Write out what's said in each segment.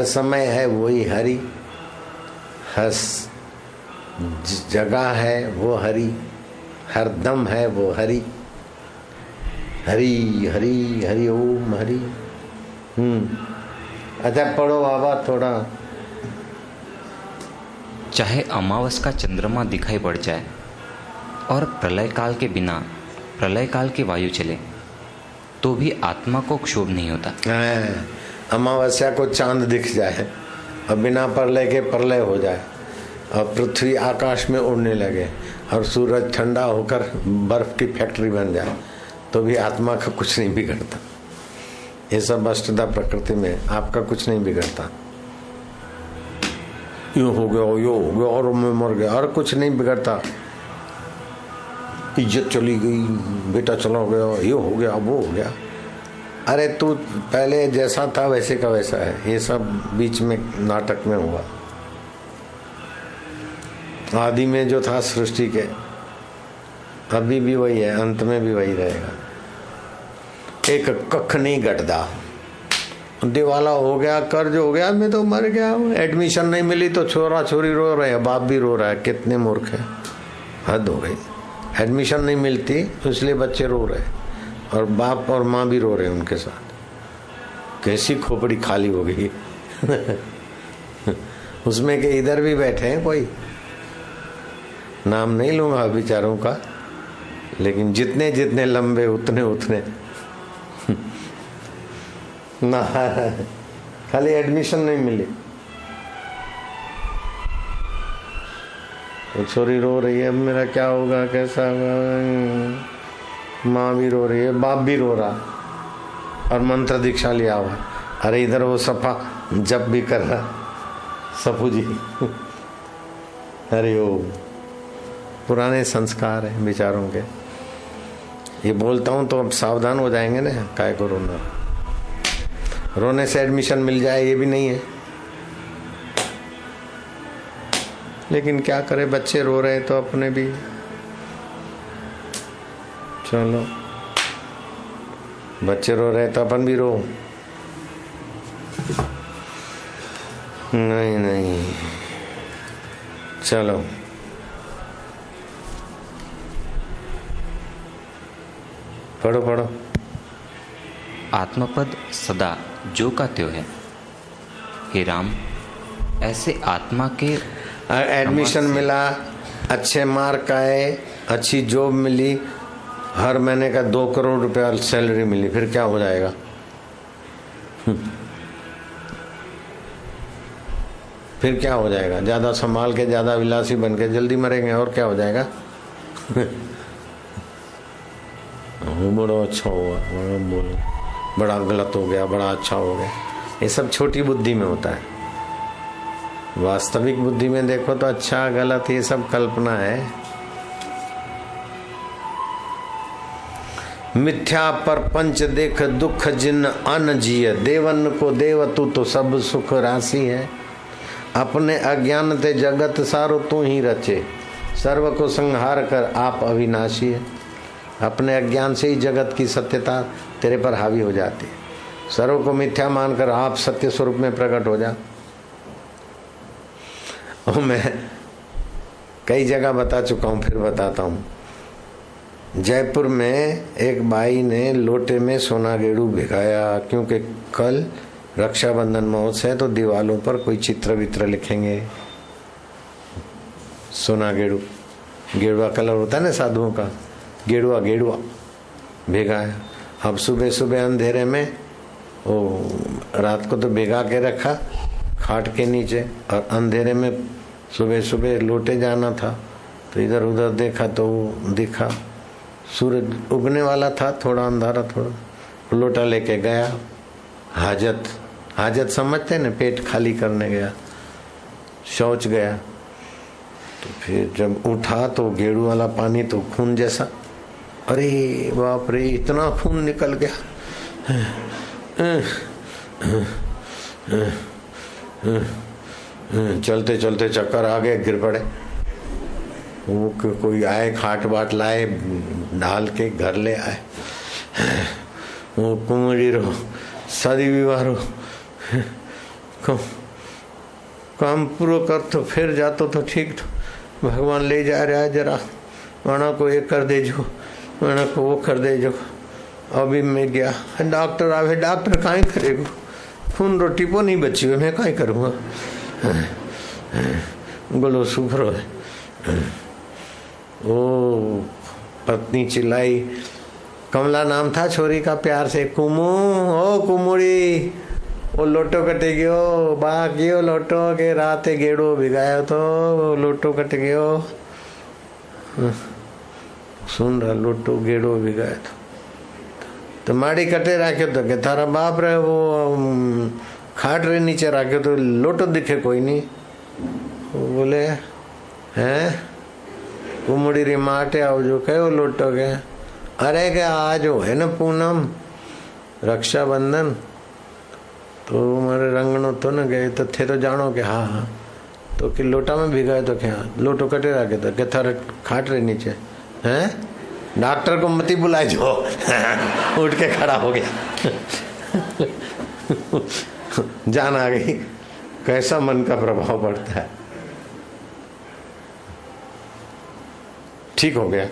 हर समय है वही हरि। हर जगह है वो हरि। हर दम है वो हरि। हरि हरि हरि ओम हरि। हम्म। अच्छा पढ़ो बाबा थोड़ा। चाहे अमावस का चंद्रमा दिखाई पड़ जाए और प्रलय काल के बिना प्रलय काल की वायु चले तो भी आत्मा को क्षोभ नहीं होता। हाँ, अमावस्या को चाँद दिख जाए और बिना प्रलय के प्रलय हो जाए और पृथ्वी आकाश में उड़ने लगे और सूरज ठंडा होकर बर्फ़ की फैक्ट्री बन जाए तो भी आत्मा का कुछ नहीं बिगड़ता। ये सब अष्टदा प्रकृति में आपका कुछ नहीं बिगड़ता। यो हो गया यो हो गया, और मैं मर गया, और कुछ नहीं बिगड़ता। इज़्ज़त चली गई, बेटा चला गया, ये हो गया, वो हो गया। अरे तू पहले जैसा था वैसे का वैसा है। ये सब बीच में नाटक में हुआ। आदि में जो था सृष्टि के, अभी भी वही है, अंत में भी वही रहेगा। एक कख नहीं घटदा दिवाला हो गया, कर्ज हो गया, मैं तो मर गया एडमिशन नहीं मिली तो छोरा छोरी रो रहे हैं, बाप भी रो रहा है। कितने मूर्ख है। हद हो गई। एडमिशन नहीं मिलती इसलिए बच्चे रो रहे और बाप और माँ भी रो रहे हैं उनके साथ। कैसी खोपड़ी खाली हो गई। उसमें के इधर भी बैठे हैं कोई। नाम नहीं लूँगा विचारों का, लेकिन जितने जितने लंबे उतने उतने। ना, खाली एडमिशन नहीं मिली। छोरी रो रही है, अब मेरा क्या होगा, कैसा होगा? माँ भी रो रही है, बाप भी रो रहा और मंत्र दीक्षा लिया हुआ अरे इधर वो सफ़ा, जब भी कर रहा। सपू जी। अरे ओ, पुराने संस्कार है विचारों के। ये बोलता हूँ तो अब सावधान हो जाएँगे ना, काय को रोना। रोने से एडमिशन मिल जाए, ये भी नहीं है। लेकिन क्या करे, बच्चे रो रहे हैं तो अपने भी। चलो बच्चे रो रहे तो अपन भी रो। नहीं नहीं। चलो। पढ़ो पढ़ो। आत्मपद सदा जो का त्यो है। हे राम ऐसे आत्मा के एडमिशन मिला अच्छे मार्क आए अच्छी जॉब मिली हर महीने का दो करोड़ रुपया सैलरी मिली, फिर क्या हो जाएगा? फिर क्या हो जाएगा? ज़्यादा संभाल के, ज़्यादा विलासी बन के जल्दी मरेंगे, और क्या हो जाएगा? बड़ा अच्छा हुआ बोलो। बड़ा गलत हो गया, बड़ा अच्छा हो गया। ये सब छोटी बुद्धि में होता है। वास्तविक बुद्धि में देखो तो अच्छा गलत, ये सब कल्पना है। मिथ्या पर पंच देख दुख जिन अन जिय। देवन को देव तू तो सब सुख राशि है। अपने अज्ञान ते जगत सारो तू ही रचे। सर्व को संहार कर आप अविनाशी है। अपने अज्ञान से ही जगत की सत्यता तेरे पर हावी हो जाती। है सर्व को मिथ्या मानकर आप सत्य स्वरूप में प्रकट हो जा। मैं कई जगह बता चुका हूँ, फिर बताता हूँ। जयपुर में एक बाई ने लोटे में सोना गेड़ू भिगाया, क्योंकि कल रक्षाबंधन महोत्सव है तो दीवालों पर कोई चित्र वित्र लिखेंगे। सोना गेड़ू गेड़ुआ कलर होता है ना साधुओं का? गेड़ुआ गेड़ुआ भिगाया। अब सुबह सुबह अंधेरे में वो रात को तो भिगा के रखा, खाट के नीचे, और अंधेरे में सुबह सुबह लोटे जाना था तो इधर उधर देखा तो दिखा। सूरज उगने वाला था, थोड़ा अंधारा, थोड़ा। लोटा लेके गया। हाजत। हाजत समझते ना, पेट खाली करने गया। शौच गया। तो फिर जब उठा तो गेड़ू वाला पानी तो खून जैसा। अरे बाप रे, इतना खून निकल गया। चलते चलते चक्कर आ गए, गिर पड़े। वो कोई आए, खाट बाट लाए डाल के घर ले आए। वो कुमरी रो, शादी विवाह रो। काम पूरा कर तो फिर जातो तो ठीक तो। भगवान ले जा रहा है जरा वना को ये कर दे जो वना को वो कर दे जो अभी मैं गया, डॉक्टर आवे, डॉक्टर कहीं करेगा। खून रोटी पो नहीं बची हुई, मैं कहीं करूँगा। बोलो सुभरो है ओ पत्नी चिल्लाई, कमला नाम था छोरी का प्यार से, कुमू, ओ कुमुड़ी, वो लोटो कटे गयो बा गयो लोटो के रात गेड़ो भिगायो तो लोटो कट गयो। सुन रहा, लोटो गेड़ो भिगायो तो। तो माड़ी कटे राख्यो तो के थारा बाप रे, वो खाट रे नीचे राख्यो तो लोटो दिखे कोई नहीं। बोले, हैं? कुमड़ी री माटे आवजो कयो लोटो के अरे के आज है ना पूनम। रक्षाबंधन। तो मारे रंगनो तो न गए तो थे तो जानो के हाँ हाँ। तो कि लोटा में भिगाए तो क्या? लोटो कटे रखे तो? के थारे खाट रहे नीचे। हैं? डॉक्टर को मती बुलाए जो। उठ के खड़ा हो गया। जान आ गई। कैसा मन का प्रभाव पड़ता है। ठीक हो गया।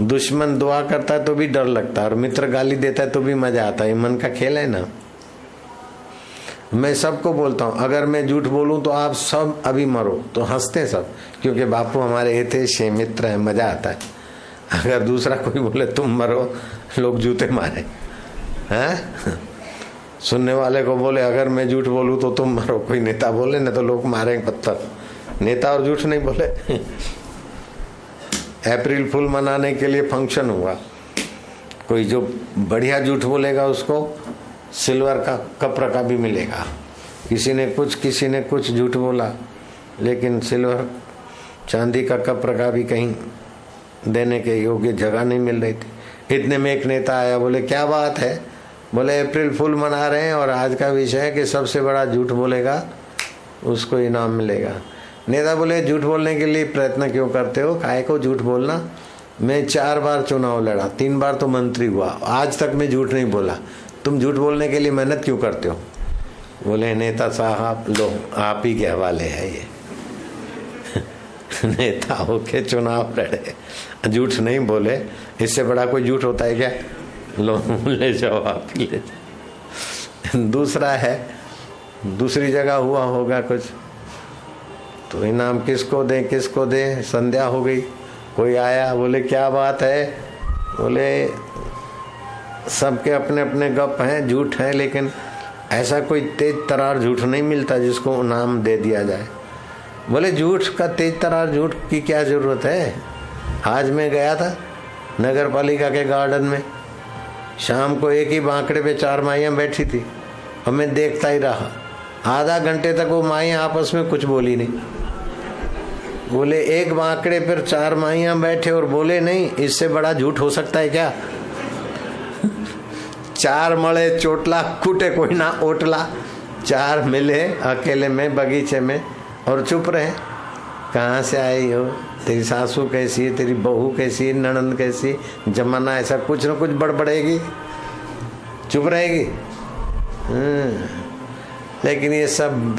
दुश्मन दुआ करता है तो भी डर लगता है, और मित्र गाली देता है तो भी मज़ा आता है। मन का खेल है ना। मैं सबको बोलता हूँ, अगर मैं झूठ बोलूँ तो आप सब अभी मरो। तो हँसते सब, क्योंकि बापू हमारे हितेश मित्र है, मज़ा आता है। अगर दूसरा कोई बोले, तुम मरो, लोग जूते मारे। हैं? सुनने वाले को बोले, अगर मैं झूठ बोलूँ तो तुम मरो। कोई नेता बोले ना तो लोग मारेंगे पत्थर। नेता और झूठ नहीं बोले। अप्रैल फुल मनाने के लिए फ़ंक्शन हुआ। कोई जो बढ़िया झूठ बोलेगा उसको सिल्वर का, कप्र का भी मिलेगा। किसी ने कुछ, किसी ने कुछ झूठ बोला, लेकिन सिल्वर चांदी का कप्र का भी कहीं देने के योग्य जगह नहीं मिल रही थी। इतने में एक नेता आया, बोले, क्या बात है? बोले, अप्रैल फुल मना रहे हैं और आज का विषय है कि सबसे बड़ा झूठ बोलेगा, उसको इनाम मिलेगा। नेता बोले, झूठ बोलने के लिए प्रयत्न क्यों करते हो? काय को झूठ बोलना? मैं चार बार चुनाव लड़ा, तीन बार तो मंत्री हुआ, आज तक मैं झूठ नहीं बोला। तुम झूठ बोलने के लिए मेहनत क्यों करते हो? बोले, नेता साहब लो आप ही के हवाले है ये। नेता होके चुनाव लड़े। झूठ नहीं बोले। इससे बड़ा कोई झूठ होता है क्या? लो ले जाओ, आप ले जाओ। दूसरा है, दूसरी जगह हुआ होगा कुछ। तो इनाम किसको दे किसको दे? संध्या हो गई। कोई आया, बोले, क्या बात है? बोले, सबके अपने अपने गप हैं, झूठ हैं, लेकिन ऐसा कोई तेज तरार झूठ नहीं मिलता जिसको नाम दे दिया जाए। बोले, झूठ का तेज तरार झूठ की क्या ज़रूरत है? आज मैं गया था नगर पालिका के गार्डन में। शाम को एक ही बांकड़े पे चार माइयाँ बैठी थी और मैं देखता ही रहा। आधा घंटे तक वो माइयाँ आपस में कुछ बोली नहीं। बोले, एक बांकड़े पर चार माइयाँ बैठे और बोले, नहीं, इससे बड़ा झूठ हो सकता है क्या? चार मड़े चोटला, कूटे कोई ना ओटला। चार मिले, अकेले में, बगीचे में, और चुप रहे। कहाँ से आई हो? तेरी सासू कैसी है? तेरी बहू कैसी है? ननंद कैसी जमाना ऐसा कुछ ना कुछ बड़बड़ेगी। चुप रहेगी? हम्म। लेकिन ये सब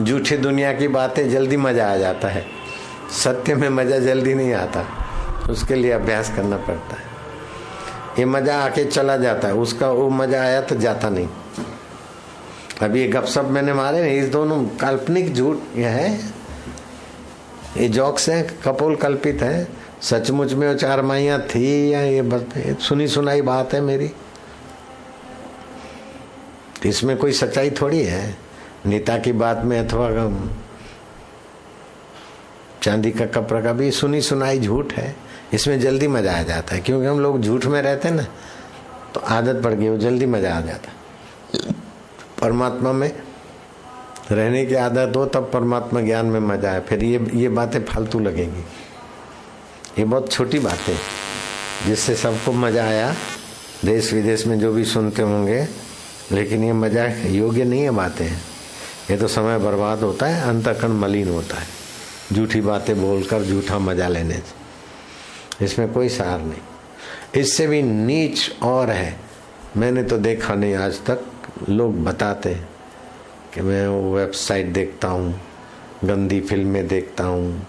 झूठी दुनिया की बातें, जल्दी मज़ा आ जाता है। सत्य में मज़ा जल्दी नहीं आता। उसके लिए अभ्यास करना पड़ता है। ये मज़ा आके चला जाता है। उसका वो मज़ा आया तो जाता नहीं। अभी ये गपशप मैंने मारे ना इस दोनों काल्पनिक झूठ यह है। ये जॉक्स हैं, कपोल कल्पित है। सचमुच में वो चार माइया थी या ये बस सुनी सुनाई बात है मेरी। इसमें कोई सच्चाई थोड़ी है। नेता की बात में अथवा चांदी का कपड़ा का भी सुनी सुनाई झूठ है। इसमें जल्दी मज़ा आ जाता है, क्योंकि हम लोग झूठ में रहते हैं ना तो आदत पड़ गई, वो जल्दी मज़ा आ जाता है। परमात्मा में रहने की आदत हो, तब परमात्मा ज्ञान में मज़ा है फिर ये ये बातें फालतू लगेंगी। ये बहुत छोटी बातें जिससे सबको मज़ा आया। देश विदेश में जो भी सुनते होंगे, लेकिन ये मज़ा योग्य नहीं है बातें। ये तो समय बर्बाद होता है अंतकण मलिन होता है। झूठी बातें बोलकर झूठा मज़ा लेने से। इसमें कोई सार नहीं। इससे भी नीच और है। मैंने तो देखा नहीं आज तक। लोग बताते हैं कि मैं वो वेबसाइट देखता हूँ, गंदी फ़िल्में देखता हूँ,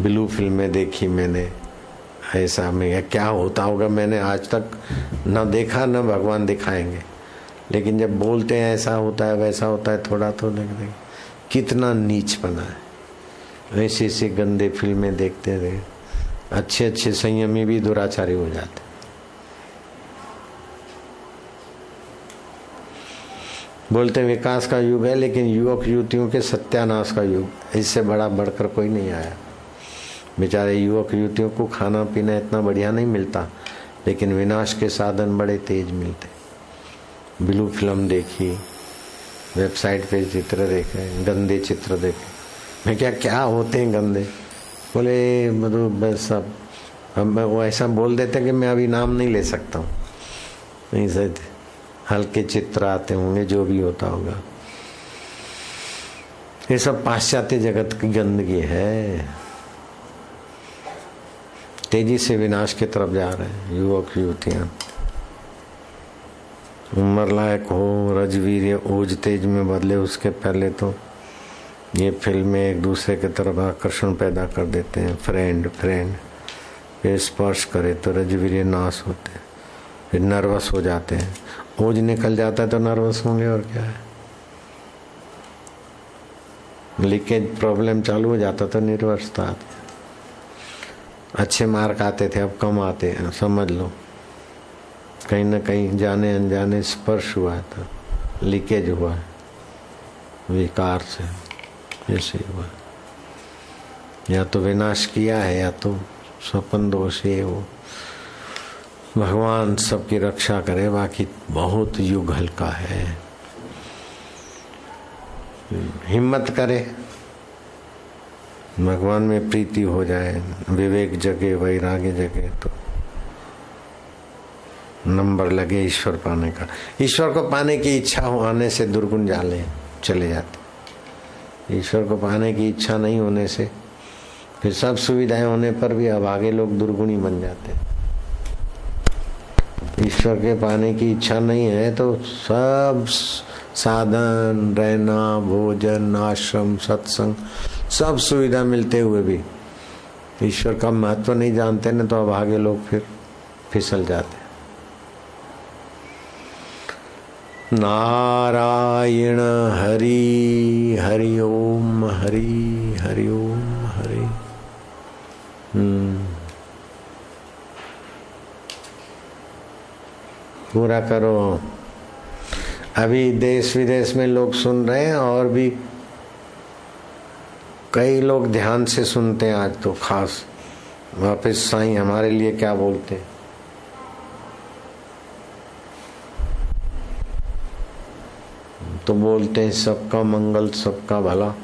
ब्लू फ़िल्में देखी मैंने। ऐसा में क्या होता होगा मैंने आज तक? न देखा, न भगवान दिखाएँगे। लेकिन जब बोलते हैं ऐसा होता है, वैसा होता है, थोड़ा तो लग कितना नीच बना है। ऐसे ऐसे गंदे फ़िल्में देखते रहे अच्छे अच्छे संयमी भी दुराचारी हो जाते। बोलते विकास का युग है, लेकिन युवक युवतियों के सत्यानाश का युग। इससे बड़ा बढ़कर कोई नहीं आया। बेचारे युवक युवतियों को खाना पीना इतना बढ़िया नहीं मिलता, लेकिन विनाश के साधन बड़े तेज मिलते। ब्लू फ़िल्म देखी, वेबसाइट पे चित्र देखे, गंदे चित्र देखे। मैं क्या क्या होते हैं गंदे? बोले मतलब बस सब, हम वो ऐसा बोल देते कि मैं अभी नाम नहीं ले सकता हूँ। नहीं सही हल्के चित्र आते होंगे, जो भी होता होगा। ये सब पाश्चात्य जगत की गंदगी है। तेज़ी से विनाश की तरफ़ जा रहे हैं, युवक, युवतियाँ। उम्र लायक हो, रजवीर ओज तेज में बदले, उसके पहले तो ये फ़िल्में एक दूसरे की तरफ़ आकर्षण पैदा कर देते हैं। फ्रेंड फ्रेंड ये स्पर्श करे तो रजवीर नाश होते हैं। फिर नर्वस हो जाते हैं। ओज निकल जाता है तो नर्वस होंगे और क्या है? लीकेज प्रॉब्लम चालू हो जाता तो निर्वसता आती अच्छे मार्क आते थे, अब कम आते हैं। समझ लो। कहीं ना कहीं जाने अनजाने स्पर्श हुआ था लीकेज हुआ है। विकार से। ऐसे हुआ। या तो विनाश किया है, या तो स्वपन दोष ये वो भगवान सबकी रक्षा करे, बाकी बहुत युग हल्का है। हिम्मत करे, भगवान में प्रीति हो जाए, विवेक जगे, वैराग्य जगे तो नंबर लगे ईश्वर पाने का। ईश्वर को पाने की इच्छा हो, आने से दुर्गुण जाले, चले जाते। ईश्वर को पाने की इच्छा नहीं होने से, फिर सब सुविधाएँ होने पर भी अब आगे लोग दुर्गुणी बन जाते ईश्वर के पाने की इच्छा नहीं है तो सब साधन, रहना, भोजन, आश्रम, सत्संग, सब सुविधा मिलते हुए भी ईश्वर का महत्व नहीं जानते, ना तो अब आगे लोग फिर फिसल जाते नारायण हरि हरि ओम हरि हरि ओम हरि। हम्म। पूरा करो। अभी देश विदेश में लोग सुन रहे हैं और भी कई लोग ध्यान से सुनते हैं आज तो खास। वापस साईं, हमारे लिए क्या बोलते हैं? तो बोलते हैं सबका मंगल सबका भला।